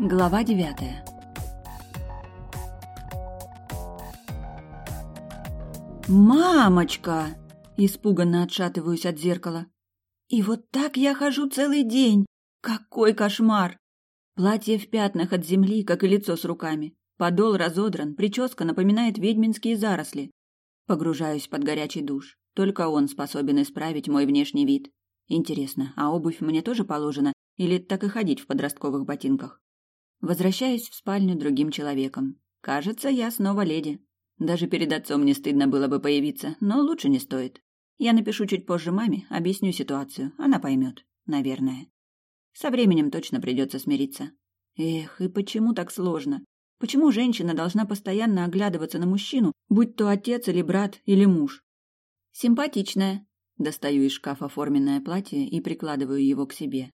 Глава девятая «Мамочка!» – испуганно отшатываюсь от зеркала. «И вот так я хожу целый день! Какой кошмар!» Платье в пятнах от земли, как и лицо с руками. Подол разодран, прическа напоминает ведьминские заросли. Погружаюсь под горячий душ. Только он способен исправить мой внешний вид. Интересно, а обувь мне тоже положена или так и ходить в подростковых ботинках? Возвращаюсь в спальню другим человеком. Кажется, я снова леди. Даже перед отцом не стыдно было бы появиться, но лучше не стоит. Я напишу чуть позже маме, объясню ситуацию, она поймет, наверное. Со временем точно придется смириться. Эх, и почему так сложно? Почему женщина должна постоянно оглядываться на мужчину, будь то отец или брат или муж? Симпатичная. Достаю из шкафа форменное платье и прикладываю его к себе.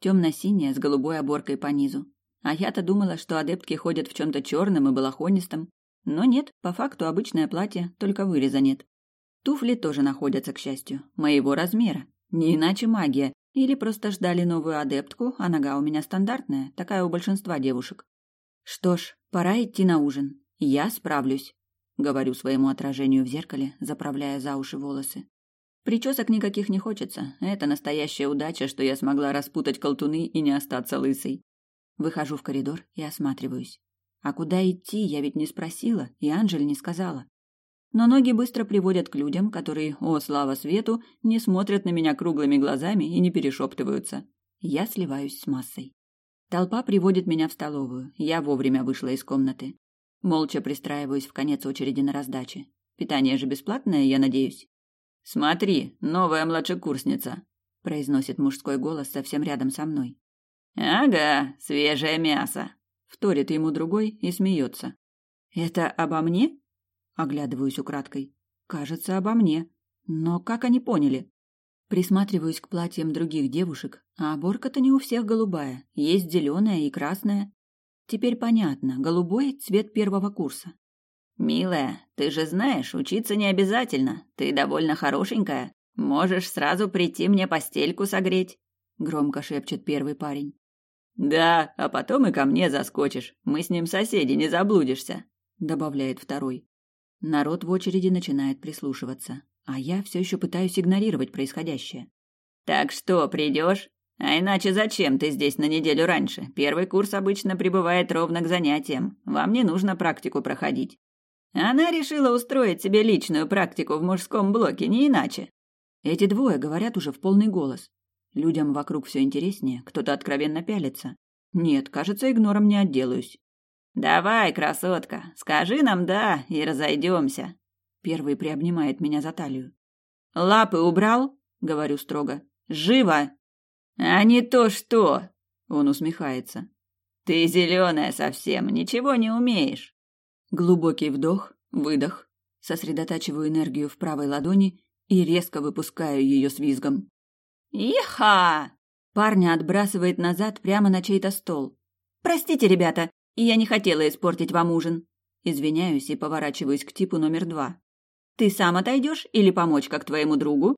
Темно-синее с голубой оборкой по низу. А я-то думала, что адептки ходят в чем-то черном и балахонистом. Но нет, по факту обычное платье, только выреза нет. Туфли тоже находятся, к счастью, моего размера. Не иначе магия. Или просто ждали новую адептку, а нога у меня стандартная, такая у большинства девушек. Что ж, пора идти на ужин. Я справлюсь, говорю своему отражению в зеркале, заправляя за уши волосы. Причесок никаких не хочется. Это настоящая удача, что я смогла распутать колтуны и не остаться лысой. Выхожу в коридор и осматриваюсь. А куда идти, я ведь не спросила, и Анжель не сказала. Но ноги быстро приводят к людям, которые, о слава свету, не смотрят на меня круглыми глазами и не перешептываются. Я сливаюсь с массой. Толпа приводит меня в столовую. Я вовремя вышла из комнаты. Молча пристраиваюсь в конец очереди на раздаче. Питание же бесплатное, я надеюсь. «Смотри, новая младшекурсница», – произносит мужской голос совсем рядом со мной. «Ага, свежее мясо», — вторит ему другой и смеется. «Это обо мне?» — оглядываюсь украдкой. «Кажется, обо мне. Но как они поняли?» Присматриваюсь к платьям других девушек, а оборка-то не у всех голубая, есть зеленая и красная. Теперь понятно, голубой — цвет первого курса. «Милая, ты же знаешь, учиться не обязательно. Ты довольно хорошенькая. Можешь сразу прийти мне постельку согреть», — громко шепчет первый парень. «Да, а потом и ко мне заскочишь. Мы с ним соседи, не заблудишься», — добавляет второй. Народ в очереди начинает прислушиваться, а я все еще пытаюсь игнорировать происходящее. «Так что, придешь? А иначе зачем ты здесь на неделю раньше? Первый курс обычно прибывает ровно к занятиям. Вам не нужно практику проходить». Она решила устроить себе личную практику в мужском блоке, не иначе. Эти двое говорят уже в полный голос. Людям вокруг все интереснее, кто-то откровенно пялится. Нет, кажется, игнором не отделаюсь. «Давай, красотка, скажи нам «да» и разойдемся». Первый приобнимает меня за талию. «Лапы убрал?» — говорю строго. «Живо!» «А не то что!» — он усмехается. «Ты зеленая совсем, ничего не умеешь». Глубокий вдох, выдох. Сосредотачиваю энергию в правой ладони и резко выпускаю ее с визгом. «Иха!» Парня отбрасывает назад прямо на чей-то стол. «Простите, ребята, я не хотела испортить вам ужин». Извиняюсь и поворачиваюсь к типу номер два. «Ты сам отойдешь или помочь как твоему другу?»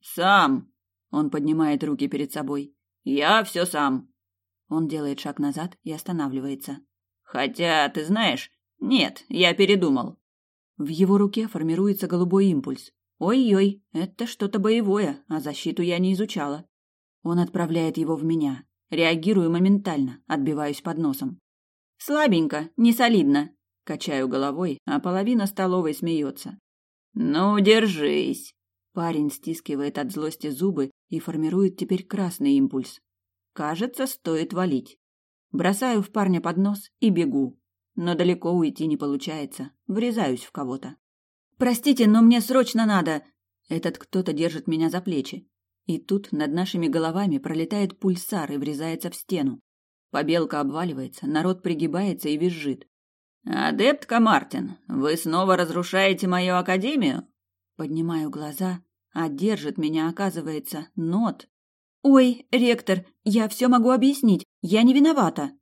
«Сам!» Он поднимает руки перед собой. «Я все сам!» Он делает шаг назад и останавливается. «Хотя, ты знаешь, нет, я передумал». В его руке формируется голубой импульс. Ой-ой, это что-то боевое, а защиту я не изучала. Он отправляет его в меня. Реагирую моментально, отбиваюсь под носом. Слабенько, не солидно. Качаю головой, а половина столовой смеется. Ну, держись. Парень стискивает от злости зубы и формирует теперь красный импульс. Кажется, стоит валить. Бросаю в парня под нос и бегу. Но далеко уйти не получается. Врезаюсь в кого-то. Простите, но мне срочно надо. Этот кто-то держит меня за плечи. И тут над нашими головами пролетает пульсар и врезается в стену. Побелка обваливается, народ пригибается и визжит. «Адептка Мартин, вы снова разрушаете мою академию?» Поднимаю глаза, а держит меня, оказывается, нот. «Ой, ректор, я все могу объяснить, я не виновата!»